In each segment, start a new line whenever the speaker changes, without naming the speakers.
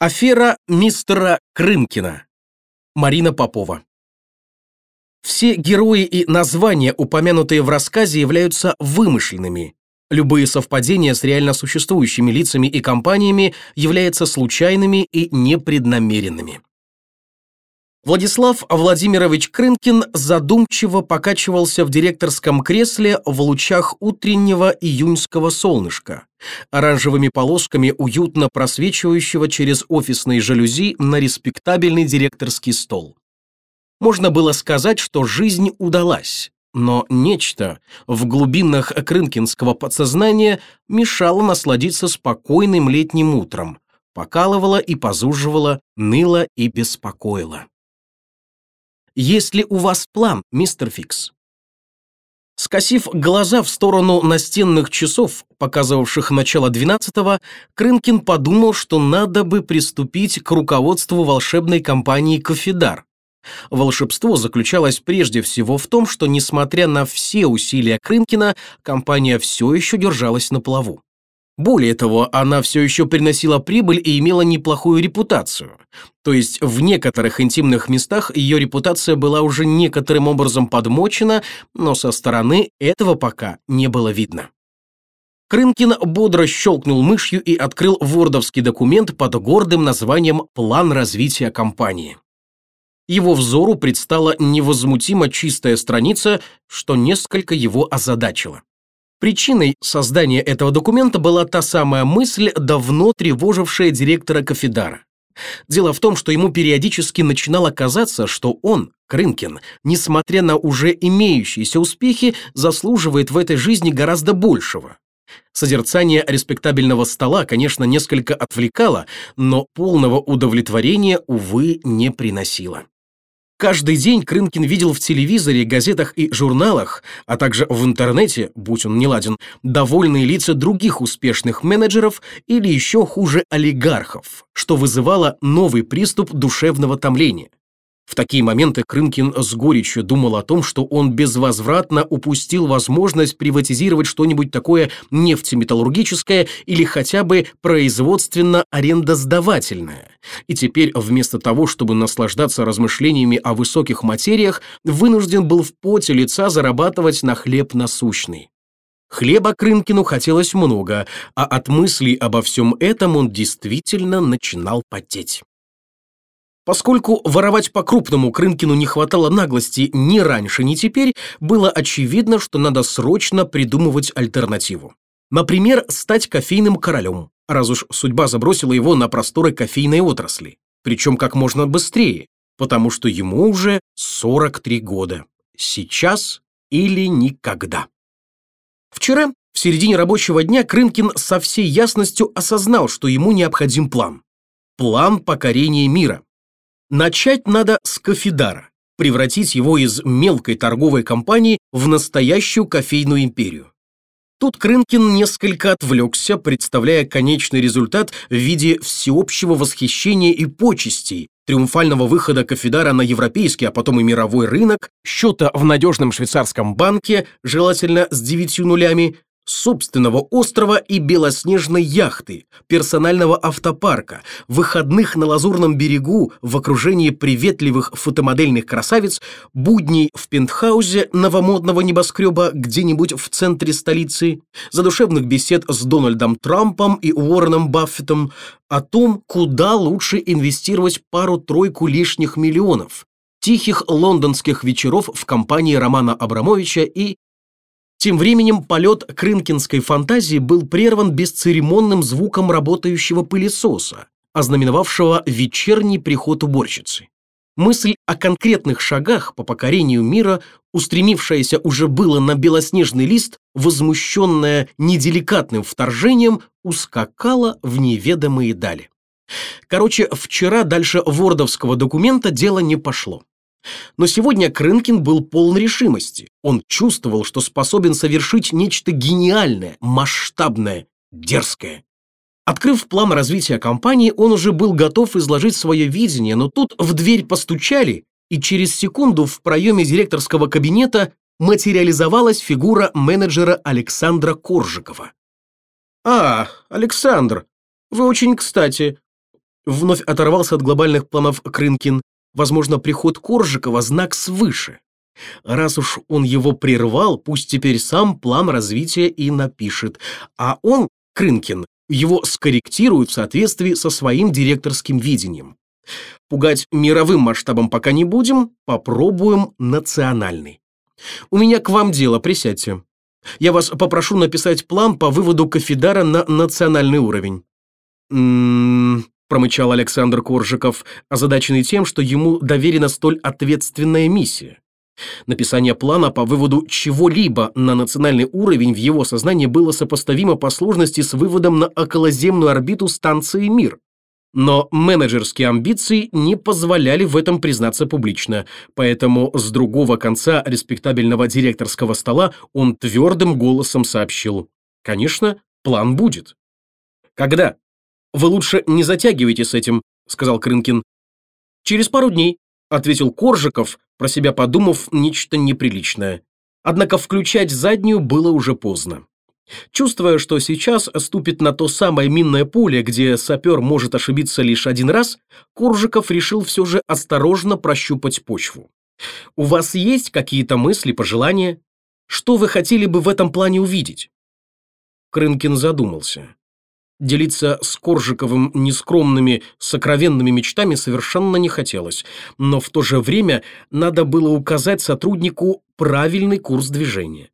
Афера мистера Крымкина. Марина Попова. Все герои и названия, упомянутые в рассказе, являются вымышленными. Любые совпадения с реально существующими лицами и компаниями являются случайными и непреднамеренными. Владислав Владимирович Крынкин задумчиво покачивался в директорском кресле в лучах утреннего июньского солнышка, оранжевыми полосками уютно просвечивающего через офисные жалюзи на респектабельный директорский стол. Можно было сказать, что жизнь удалась, но нечто в глубинах крынкинского подсознания мешало насладиться спокойным летним утром, покалывало и позуживало, ныло и беспокоило. Есть ли у вас план, мистер Фикс? Скосив глаза в сторону настенных часов, показывавших начало двенадцатого, Крынкин подумал, что надо бы приступить к руководству волшебной компании «Кофедар». Волшебство заключалось прежде всего в том, что, несмотря на все усилия Крынкина, компания все еще держалась на плаву. Более того, она все еще приносила прибыль и имела неплохую репутацию. То есть в некоторых интимных местах ее репутация была уже некоторым образом подмочена, но со стороны этого пока не было видно. Крынкин бодро щелкнул мышью и открыл вордовский документ под гордым названием «План развития компании». Его взору предстала невозмутимо чистая страница, что несколько его озадачило. Причиной создания этого документа была та самая мысль, давно тревожившая директора Кофедара. Дело в том, что ему периодически начинало казаться, что он, Крынкин, несмотря на уже имеющиеся успехи, заслуживает в этой жизни гораздо большего. Созерцание респектабельного стола, конечно, несколько отвлекало, но полного удовлетворения, увы, не приносило. Каждый день Крынкин видел в телевизоре, газетах и журналах, а также в интернете, будь он неладен, довольные лица других успешных менеджеров или еще хуже олигархов, что вызывало новый приступ душевного томления. В такие моменты Крынкин с горечью думал о том, что он безвозвратно упустил возможность приватизировать что-нибудь такое нефтеметаллургическое или хотя бы производственно-арендосдавательное. И теперь вместо того, чтобы наслаждаться размышлениями о высоких материях, вынужден был в поте лица зарабатывать на хлеб насущный. Хлеба Крынкину хотелось много, а от мыслей обо всем этом он действительно начинал потеть. Поскольку воровать по-крупному Крынкину не хватало наглости ни раньше, ни теперь, было очевидно, что надо срочно придумывать альтернативу. Например, стать кофейным королем, раз уж судьба забросила его на просторы кофейной отрасли. Причем как можно быстрее, потому что ему уже 43 года. Сейчас или никогда. Вчера, в середине рабочего дня, Крынкин со всей ясностью осознал, что ему необходим план. План покорения мира. Начать надо с кофедара, превратить его из мелкой торговой компании в настоящую кофейную империю. Тут Крынкин несколько отвлекся, представляя конечный результат в виде всеобщего восхищения и почестей, триумфального выхода Кофедара на европейский, а потом и мировой рынок, счета в надежном швейцарском банке, желательно с девятью нулями, собственного острова и белоснежной яхты, персонального автопарка, выходных на Лазурном берегу в окружении приветливых фотомодельных красавиц, будней в пентхаузе новомодного небоскреба где-нибудь в центре столицы, задушевных бесед с Дональдом Трампом и Уорреном Баффетом о том, куда лучше инвестировать пару-тройку лишних миллионов, тихих лондонских вечеров в компании Романа Абрамовича и тем временем полет крынкинской фантазии был прерван бесцеремонным звуком работающего пылесоса, ознаменовавшего вечерний приход уборщицы. Мысль о конкретных шагах по покорению мира, устремившаяся уже было на белоснежный лист, возмущенная неделикатным вторжением, ускакала в неведомые дали. Короче, вчера дальше вордовского документа дело не пошло. Но сегодня Крынкин был полон решимости. Он чувствовал, что способен совершить нечто гениальное, масштабное, дерзкое. Открыв план развития компании, он уже был готов изложить свое видение, но тут в дверь постучали, и через секунду в проеме директорского кабинета материализовалась фигура менеджера Александра Коржикова. «А, Александр, вы очень кстати. Вновь оторвался от глобальных планов Крынкин. Возможно, приход Коржикова – знак свыше. Раз уж он его прервал, пусть теперь сам план развития и напишет. А он, Крынкин, его скорректирует в соответствии со своим директорским видением. Пугать мировым масштабом пока не будем, попробуем национальный. У меня к вам дело, присядьте. Я вас попрошу написать план по выводу Кофидара на национальный уровень. М -м -м, промычал Александр Коржиков, озадаченный тем, что ему доверена столь ответственная миссия. Написание плана по выводу чего-либо на национальный уровень в его сознании было сопоставимо по сложности с выводом на околоземную орбиту станции «Мир». Но менеджерские амбиции не позволяли в этом признаться публично, поэтому с другого конца респектабельного директорского стола он твердым голосом сообщил. «Конечно, план будет». «Когда?» «Вы лучше не затягивайте с этим», — сказал Крынкин. «Через пару дней», — ответил Коржиков, про себя подумав нечто неприличное. Однако включать заднюю было уже поздно. Чувствуя, что сейчас ступит на то самое минное поле, где сапер может ошибиться лишь один раз, Коржиков решил все же осторожно прощупать почву. «У вас есть какие-то мысли, пожелания? Что вы хотели бы в этом плане увидеть?» Крынкин задумался. Делиться с Коржиковым нескромными, сокровенными мечтами совершенно не хотелось, но в то же время надо было указать сотруднику правильный курс движения.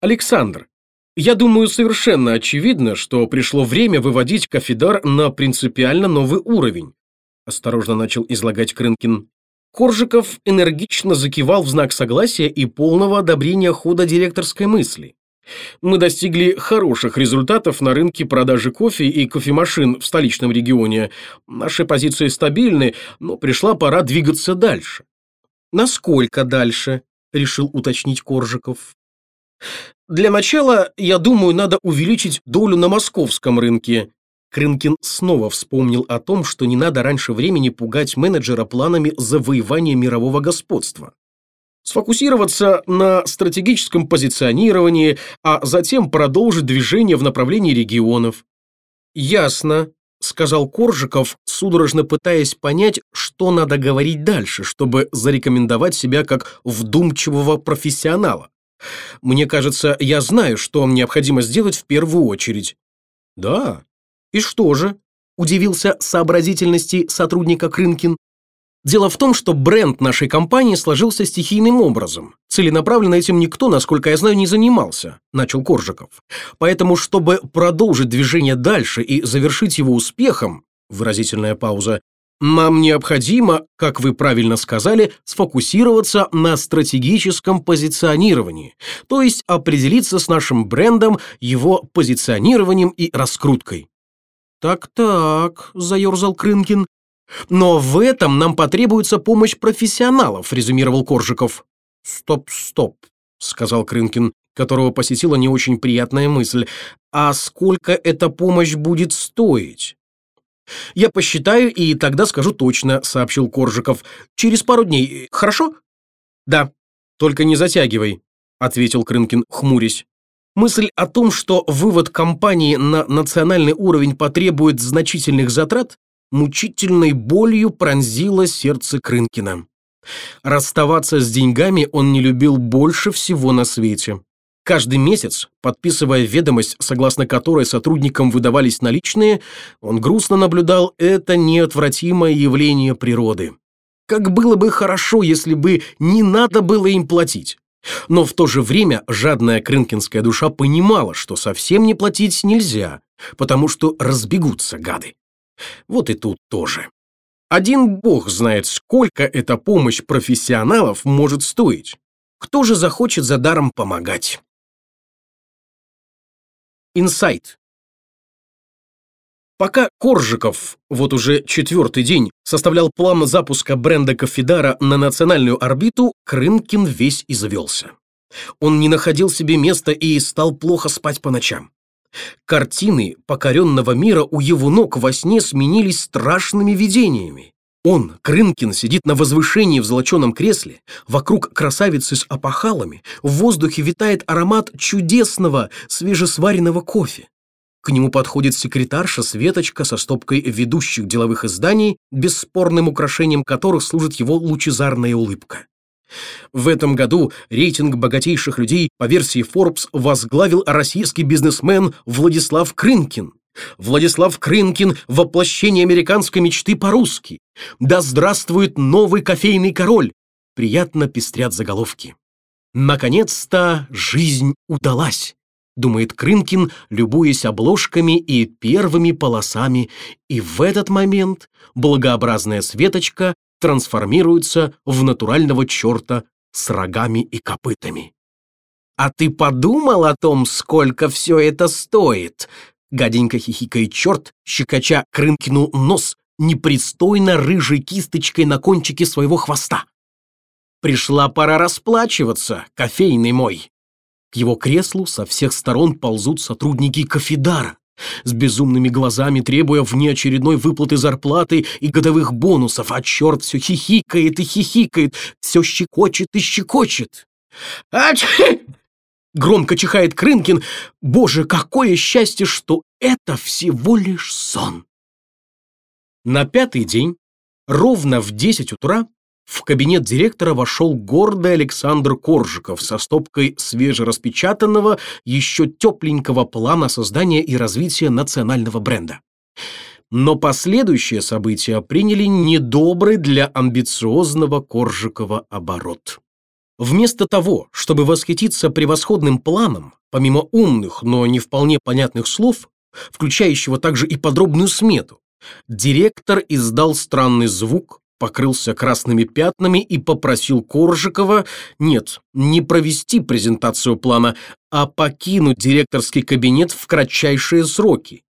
«Александр, я думаю, совершенно очевидно, что пришло время выводить Кафидар на принципиально новый уровень», осторожно начал излагать Крынкин. Коржиков энергично закивал в знак согласия и полного одобрения хода директорской мысли. Мы достигли хороших результатов на рынке продажи кофе и кофемашин в столичном регионе. Наши позиции стабильны, но пришла пора двигаться дальше. Насколько дальше? решил уточнить Коржиков. Для начала, я думаю, надо увеличить долю на московском рынке. Крынкин снова вспомнил о том, что не надо раньше времени пугать менеджера планами завоевания мирового господства сфокусироваться на стратегическом позиционировании, а затем продолжить движение в направлении регионов. «Ясно», — сказал Коржиков, судорожно пытаясь понять, что надо говорить дальше, чтобы зарекомендовать себя как вдумчивого профессионала. «Мне кажется, я знаю, что необходимо сделать в первую очередь». «Да? И что же?» – удивился сообразительности сотрудника Крынкин. Дело в том, что бренд нашей компании сложился стихийным образом. Целенаправленно этим никто, насколько я знаю, не занимался, начал Коржиков. Поэтому, чтобы продолжить движение дальше и завершить его успехом, выразительная пауза, нам необходимо, как вы правильно сказали, сфокусироваться на стратегическом позиционировании, то есть определиться с нашим брендом, его позиционированием и раскруткой. «Так-так», – заерзал Крынкин, но в этом нам потребуется помощь профессионалов, резюмировал Коржиков. Стоп, стоп, сказал Крынкин, которого посетила не очень приятная мысль. А сколько эта помощь будет стоить? Я посчитаю и тогда скажу точно, сообщил Коржиков. Через пару дней, хорошо? Да, только не затягивай, ответил Крынкин, хмурясь. Мысль о том, что вывод компании на национальный уровень потребует значительных затрат, мучительной болью пронзило сердце Крынкина. Расставаться с деньгами он не любил больше всего на свете. Каждый месяц, подписывая ведомость, согласно которой сотрудникам выдавались наличные, он грустно наблюдал это неотвратимое явление природы. Как было бы хорошо, если бы не надо было им платить. Но в то же время жадная крынкинская душа понимала, что совсем не платить нельзя, потому что разбегутся гады. Вот и тут тоже. Один бог знает, сколько эта помощь профессионалов может стоить. Кто же захочет за даром помогать? Инсайт. Пока Коржиков, вот уже четвертый день, составлял план запуска бренда Кофидара на национальную орбиту, Крынкин весь извелся. Он не находил себе места и стал плохо спать по ночам. Картины покоренного мира у его ног во сне сменились страшными видениями. Он, Крынкин, сидит на возвышении в золоченом кресле, вокруг красавицы с опахалами, в воздухе витает аромат чудесного свежесваренного кофе. К нему подходит секретарша Светочка со стопкой ведущих деловых изданий, бесспорным украшением которых служит его лучезарная улыбка. В этом году рейтинг богатейших людей по версии Forbes возглавил российский бизнесмен Владислав Крынкин. Владислав Крынкин – воплощение американской мечты по-русски. Да здравствует новый кофейный король! Приятно пестрят заголовки. Наконец-то жизнь удалась думает Крынкин, любуясь обложками и первыми полосами, и в этот момент благообразная Светочка трансформируется в натурального черта с рогами и копытами. «А ты подумал о том, сколько все это стоит?» Гаденько хихикает черт, щекоча Крынкину нос непристойно рыжей кисточкой на кончике своего хвоста. «Пришла пора расплачиваться, кофейный мой!» К его креслу со всех сторон ползут сотрудники Кофидара, с безумными глазами требуя внеочередной выплаты зарплаты и годовых бонусов, а черт все хихикает и хихикает, все щекочет и щекочет. Ач! Громко чихает Крынкин. Боже, какое счастье, что это всего лишь сон. На пятый день, ровно в десять утра, в кабинет директора вошел гордый Александр Коржиков со стопкой свежераспечатанного, еще тепленького плана создания и развития национального бренда. Но последующие события приняли недобрый для амбициозного Коржикова оборот. Вместо того, чтобы восхититься превосходным планом, помимо умных, но не вполне понятных слов, включающего также и подробную смету, директор издал странный звук, покрылся красными пятнами и попросил Коржикова, нет, не провести презентацию плана, а покинуть директорский кабинет в кратчайшие сроки.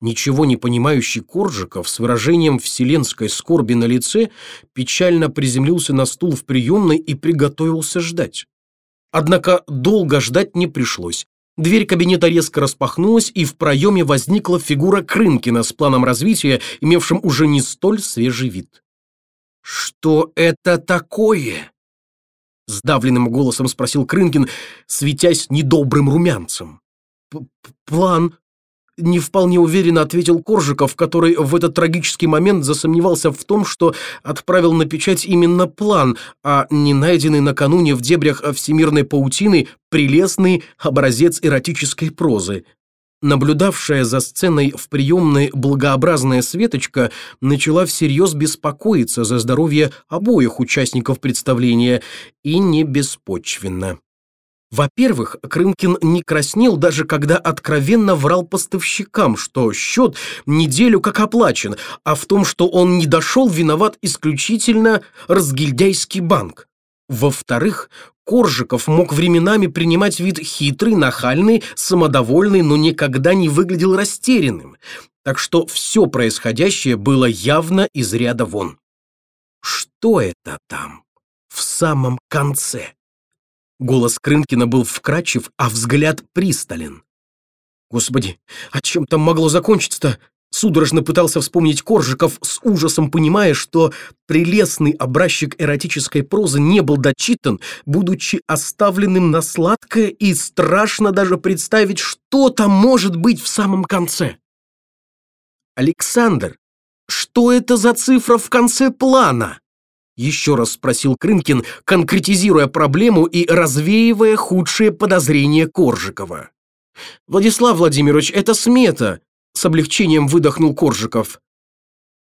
Ничего не понимающий Коржиков с выражением вселенской скорби на лице печально приземлился на стул в приемной и приготовился ждать. Однако долго ждать не пришлось. Дверь кабинета резко распахнулась, и в проеме возникла фигура Крынкина с планом развития, имевшим уже не столь свежий вид. «Что это такое?» Сдавленным голосом спросил Крынкин, светясь недобрым румянцем. «План», — не вполне уверенно ответил Коржиков, который в этот трагический момент засомневался в том, что отправил на печать именно план, а не найденный накануне в дебрях всемирной паутины прелестный образец эротической прозы. Наблюдавшая за сценой в приемной благообразная Светочка начала всерьез беспокоиться за здоровье обоих участников представления, и не беспочвенно. Во-первых, Крымкин не краснел даже когда откровенно врал поставщикам, что счет неделю как оплачен, а в том, что он не дошел, виноват исключительно разгильдяйский банк. Во-вторых, Коржиков мог временами принимать вид хитрый, нахальный, самодовольный, но никогда не выглядел растерянным. Так что все происходящее было явно из ряда вон. Что это там? В самом конце. Голос Крынкина был вкрадчив, а взгляд пристален. Господи, а чем там могло закончиться-то? Судорожно пытался вспомнить Коржиков, с ужасом понимая, что прелестный образчик эротической прозы не был дочитан, будучи оставленным на сладкое, и страшно даже представить, что там может быть в самом конце. «Александр, что это за цифра в конце плана?» Еще раз спросил Крынкин, конкретизируя проблему и развеивая худшие подозрения Коржикова. «Владислав Владимирович, это смета с облегчением выдохнул Коржиков.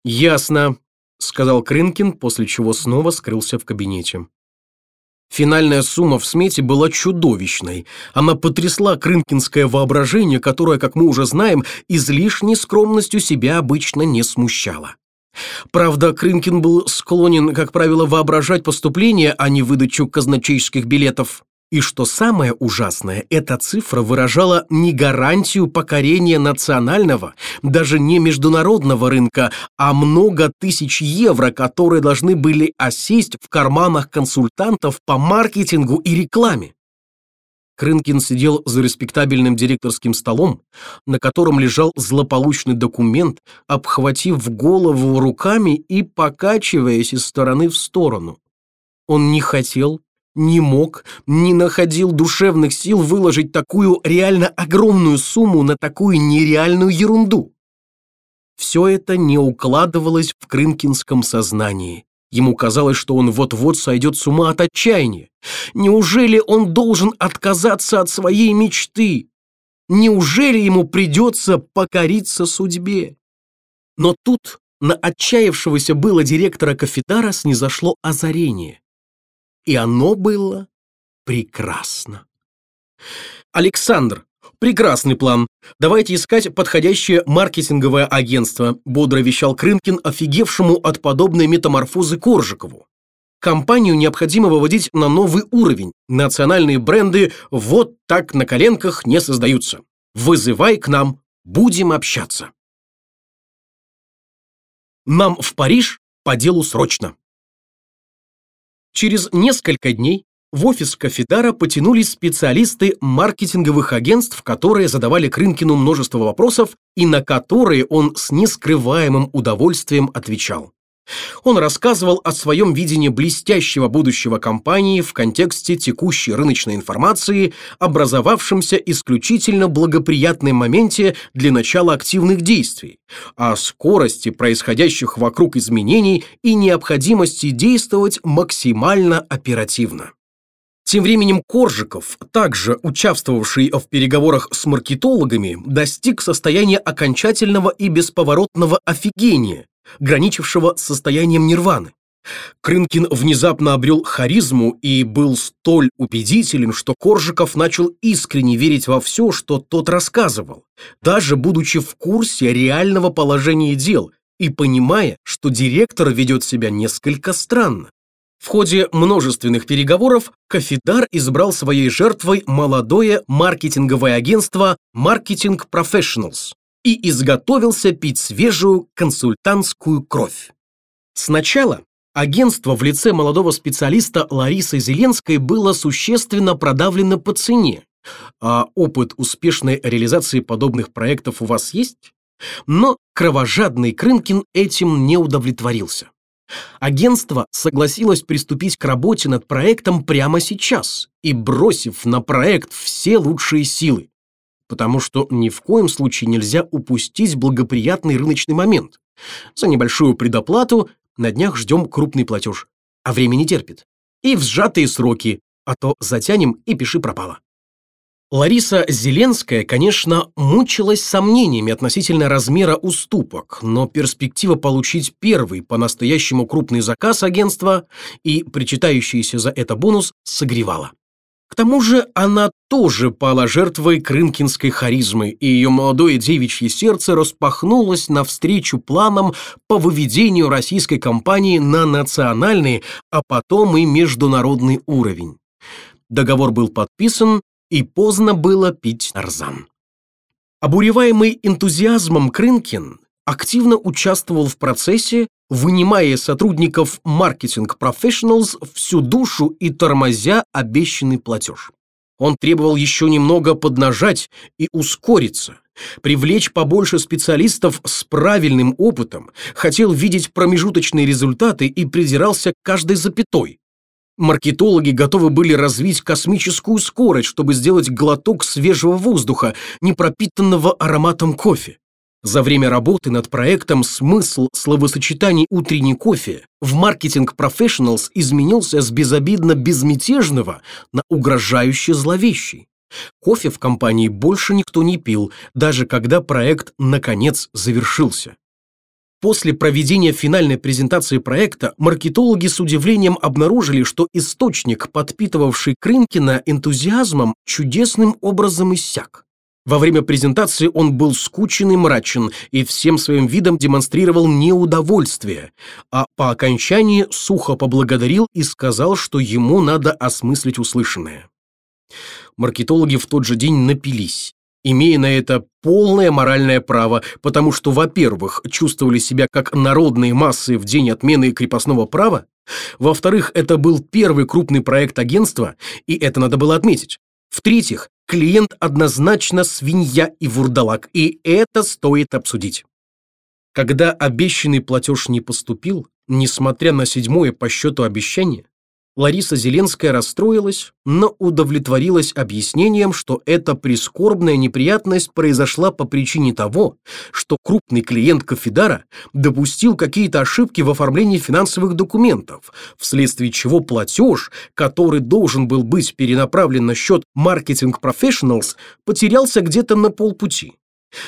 «Ясно», — сказал Крынкин, после чего снова скрылся в кабинете. Финальная сумма в смете была чудовищной. Она потрясла крынкинское воображение, которое, как мы уже знаем, излишней скромностью себя обычно не смущало. Правда, Крынкин был склонен, как правило, воображать поступление, а не выдачу казначейских билетов. И что самое ужасное, эта цифра выражала не гарантию покорения национального, даже не международного рынка, а много тысяч евро, которые должны были осесть в карманах консультантов по маркетингу и рекламе. Крынкин сидел за респектабельным директорским столом, на котором лежал злополучный документ, обхватив голову руками и покачиваясь из стороны в сторону. Он не хотел не мог, не находил душевных сил выложить такую реально огромную сумму на такую нереальную ерунду. Все это не укладывалось в Крымкинском сознании. Ему казалось, что он вот-вот сойдет с ума от отчаяния. Неужели он должен отказаться от своей мечты? Неужели ему придется покориться судьбе? Но тут на отчаявшегося было директора кафедара снизошло озарение. И оно было прекрасно. «Александр, прекрасный план. Давайте искать подходящее маркетинговое агентство», бодро вещал Крымкин, офигевшему от подобной метаморфозы Коржикову. Компанию необходимо выводить на новый уровень. Национальные бренды вот так на коленках не создаются. Вызывай к нам, будем общаться. Нам в Париж по делу срочно. Через несколько дней в офис Кафедара потянулись специалисты маркетинговых агентств, которые задавали Крынкину множество вопросов и на которые он с нескрываемым удовольствием отвечал. Он рассказывал о своем видении блестящего будущего компании в контексте текущей рыночной информации, образовавшемся исключительно благоприятном моменте для начала активных действий, о скорости происходящих вокруг изменений и необходимости действовать максимально оперативно. Тем временем Коржиков, также участвовавший в переговорах с маркетологами, достиг состояния окончательного и бесповоротного офигения, граничившего с состоянием нирваны. Крынкин внезапно обрел харизму и был столь убедителен, что Коржиков начал искренне верить во все, что тот рассказывал, даже будучи в курсе реального положения дел и понимая, что директор ведет себя несколько странно. В ходе множественных переговоров Кафидар избрал своей жертвой молодое маркетинговое агентство Marketing Professionals, и изготовился пить свежую консультантскую кровь. Сначала агентство в лице молодого специалиста Ларисы Зеленской было существенно продавлено по цене. А опыт успешной реализации подобных проектов у вас есть? Но кровожадный Крынкин этим не удовлетворился. Агентство согласилось приступить к работе над проектом прямо сейчас и бросив на проект все лучшие силы потому что ни в коем случае нельзя упустить благоприятный рыночный момент. За небольшую предоплату на днях ждем крупный платеж, а время не терпит. И в сжатые сроки, а то затянем и пиши пропало. Лариса Зеленская, конечно, мучилась сомнениями относительно размера уступок, но перспектива получить первый по-настоящему крупный заказ агентства и причитающийся за это бонус согревала. К тому же она тоже пала жертвой крынкинской харизмы, и ее молодое девичье сердце распахнулось навстречу планам по выведению российской компании на национальный, а потом и международный уровень. Договор был подписан, и поздно было пить нарзан. Обуреваемый энтузиазмом Крынкин активно участвовал в процессе, вынимая сотрудников маркетинг professionals всю душу и тормозя обещанный платеж. Он требовал еще немного поднажать и ускориться, привлечь побольше специалистов с правильным опытом, хотел видеть промежуточные результаты и придирался к каждой запятой. Маркетологи готовы были развить космическую скорость, чтобы сделать глоток свежего воздуха, не пропитанного ароматом кофе. За время работы над проектом смысл словосочетаний «утренний кофе» в маркетинг Professionals изменился с безобидно безмятежного на угрожающе зловещий. Кофе в компании больше никто не пил, даже когда проект наконец завершился. После проведения финальной презентации проекта маркетологи с удивлением обнаружили, что источник, подпитывавший Крынкина энтузиазмом, чудесным образом иссяк. Во время презентации он был скучен и мрачен и всем своим видом демонстрировал неудовольствие, а по окончании сухо поблагодарил и сказал, что ему надо осмыслить услышанное. Маркетологи в тот же день напились, имея на это полное моральное право, потому что, во-первых, чувствовали себя как народные массы в день отмены крепостного права, во-вторых, это был первый крупный проект агентства, и это надо было отметить. В-третьих, клиент однозначно свинья и вурдалак, и это стоит обсудить. Когда обещанный платеж не поступил, несмотря на седьмое по счету обещание, Лариса Зеленская расстроилась, но удовлетворилась объяснением, что эта прискорбная неприятность произошла по причине того, что крупный клиент Кофидара допустил какие-то ошибки в оформлении финансовых документов, вследствие чего платеж, который должен был быть перенаправлен на счет Marketing Professionals, потерялся где-то на полпути.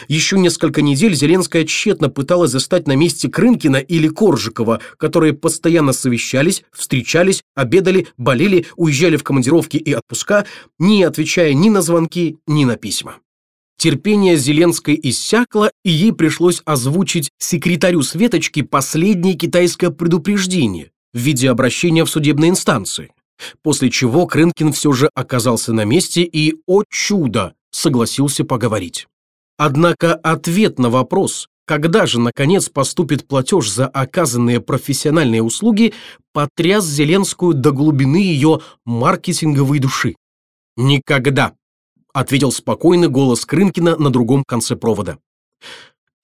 Еще несколько недель Зеленская тщетно пыталась застать на месте Крынкина или Коржикова, которые постоянно совещались, встречались, обедали, болели, уезжали в командировки и отпуска, не отвечая ни на звонки, ни на письма. Терпение Зеленской иссякло, и ей пришлось озвучить секретарю Светочки последнее китайское предупреждение в виде обращения в судебные инстанции. После чего Крынкин все же оказался на месте и, о чудо, согласился поговорить. Однако ответ на вопрос, когда же, наконец, поступит платеж за оказанные профессиональные услуги, потряс Зеленскую до глубины ее маркетинговой души. «Никогда», — ответил спокойный голос Крынкина на другом конце провода.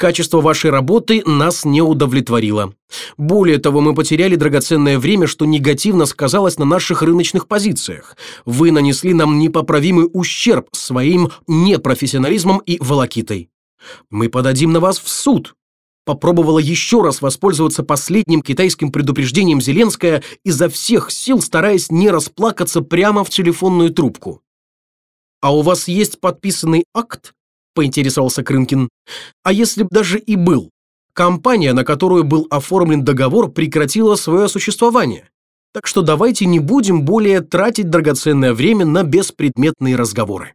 Качество вашей работы нас не удовлетворило. Более того, мы потеряли драгоценное время, что негативно сказалось на наших рыночных позициях. Вы нанесли нам непоправимый ущерб своим непрофессионализмом и волокитой. Мы подадим на вас в суд. Попробовала еще раз воспользоваться последним китайским предупреждением Зеленская, изо всех сил стараясь не расплакаться прямо в телефонную трубку. А у вас есть подписанный акт – поинтересовался Крынкин. «А если бы даже и был? Компания, на которую был оформлен договор, прекратила свое существование. Так что давайте не будем более тратить драгоценное время на беспредметные разговоры».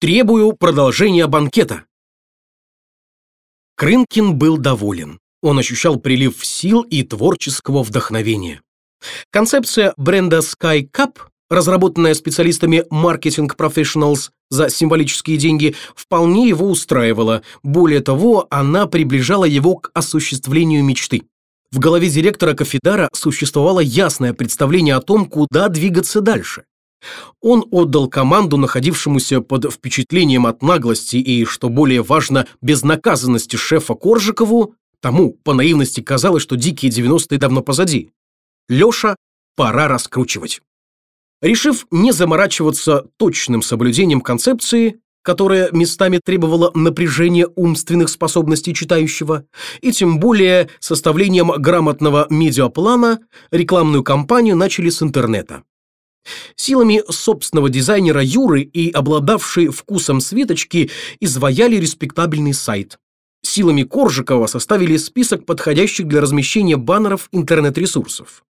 «Требую продолжения банкета». Крынкин был доволен. Он ощущал прилив сил и творческого вдохновения. Концепция бренда Sky Cup разработанная специалистами Marketing Professionals за символические деньги, вполне его устраивала. Более того, она приближала его к осуществлению мечты. В голове директора Кофидара существовало ясное представление о том, куда двигаться дальше. Он отдал команду находившемуся под впечатлением от наглости и, что более важно, безнаказанности шефа Коржикову, тому по наивности казалось, что дикие 90-е давно позади. Леша, пора раскручивать. Решив не заморачиваться точным соблюдением концепции, которая местами требовала напряжения умственных способностей читающего, и тем более составлением грамотного медиаплана, рекламную кампанию начали с интернета. Силами собственного дизайнера Юры и обладавшей вкусом Светочки изваяли респектабельный сайт. Силами Коржикова составили список подходящих для размещения баннеров интернет-ресурсов.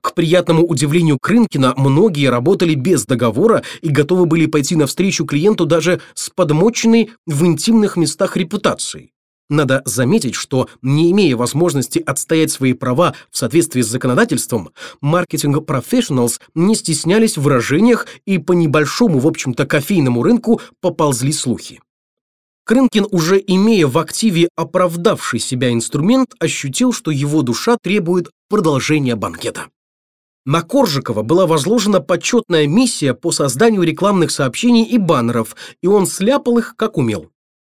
К приятному удивлению Крынкина, многие работали без договора и готовы были пойти навстречу клиенту даже с подмоченной в интимных местах репутацией. Надо заметить, что, не имея возможности отстоять свои права в соответствии с законодательством, маркетинг профессионалс не стеснялись в выражениях и по небольшому, в общем-то, кофейному рынку поползли слухи. Крынкин, уже имея в активе оправдавший себя инструмент, ощутил, что его душа требует продолжения банкета. На Коржикова была возложена почетная миссия по созданию рекламных сообщений и баннеров, и он сляпал их как умел.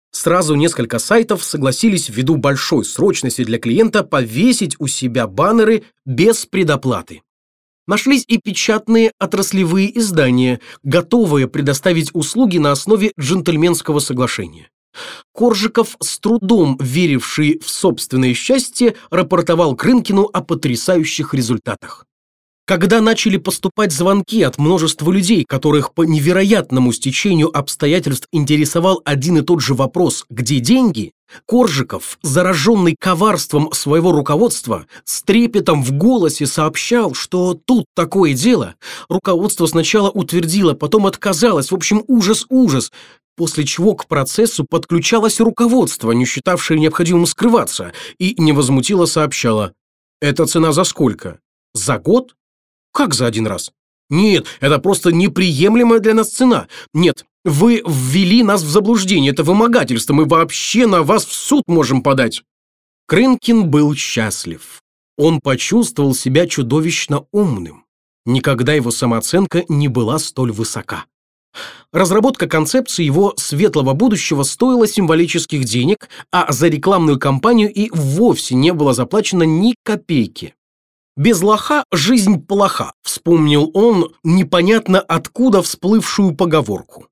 Сразу несколько сайтов согласились ввиду большой срочности для клиента повесить у себя баннеры без предоплаты. Нашлись и печатные отраслевые издания, готовые предоставить услуги на основе джентльменского соглашения. Коржиков, с трудом веривший в собственное счастье, рапортовал Крынкину о потрясающих результатах. Когда начали поступать звонки от множества людей, которых по невероятному стечению обстоятельств интересовал один и тот же вопрос «где деньги?», Коржиков, зараженный коварством своего руководства, с трепетом в голосе сообщал, что тут такое дело. Руководство сначала утвердило, потом отказалось, в общем, ужас-ужас после чего к процессу подключалось руководство, не считавшее необходимым скрываться, и невозмутимо сообщало «Это цена за сколько? За год? Как за один раз? Нет, это просто неприемлемая для нас цена. Нет, вы ввели нас в заблуждение, это вымогательство, мы вообще на вас в суд можем подать». Крынкин был счастлив. Он почувствовал себя чудовищно умным. Никогда его самооценка не была столь высока. Разработка концепции его светлого будущего стоила символических денег, а за рекламную кампанию и вовсе не было заплачено ни копейки. Без лоха жизнь плоха, вспомнил он непонятно откуда всплывшую поговорку.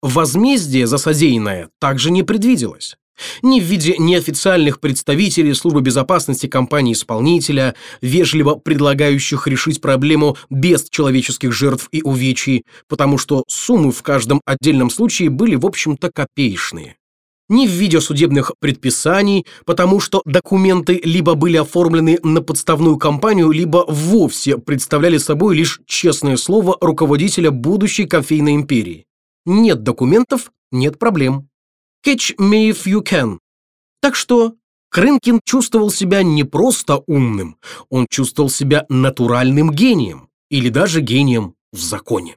Возмездие за содеянное также не предвиделось. Ни в виде неофициальных представителей службы безопасности компании-исполнителя, вежливо предлагающих решить проблему без человеческих жертв и увечий, потому что суммы в каждом отдельном случае были, в общем-то, копеечные ни в виде судебных предписаний, потому что документы либо были оформлены на подставную компанию, либо вовсе представляли собой лишь честное слово руководителя будущей кофейной империи. Нет документов – нет проблем. Catch me if you can. Так что Крынкин чувствовал себя не просто умным, он чувствовал себя натуральным гением или даже гением в законе.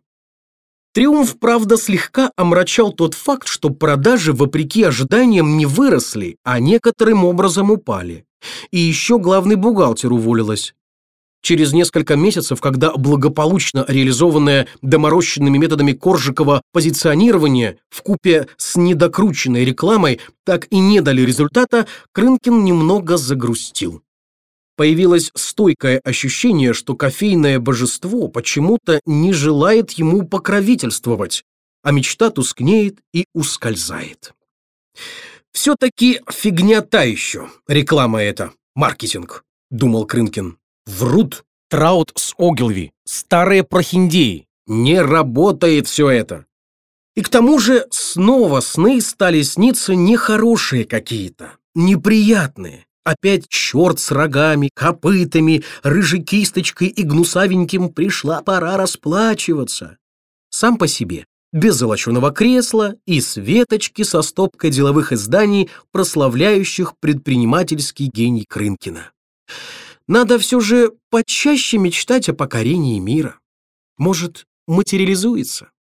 Триумф, правда, слегка омрачал тот факт, что продажи, вопреки ожиданиям, не выросли, а некоторым образом упали. И еще главный бухгалтер уволилась. Через несколько месяцев, когда благополучно реализованное доморощенными методами Коржикова позиционирование в купе с недокрученной рекламой так и не дали результата, Крынкин немного загрустил появилось стойкое ощущение, что кофейное божество почему-то не желает ему покровительствовать, а мечта тускнеет и ускользает. «Все-таки фигня та еще, реклама это, маркетинг», — думал Крынкин. «Врут Траут с Огилви, старые прохиндеи. Не работает все это. И к тому же снова сны стали сниться нехорошие какие-то, неприятные. Опять черт с рогами, копытами, рыжей кисточкой и гнусавеньким пришла пора расплачиваться. Сам по себе, без золоченого кресла и светочки со стопкой деловых изданий, прославляющих предпринимательский гений Крынкина. Надо все же почаще мечтать о покорении мира. Может, материализуется.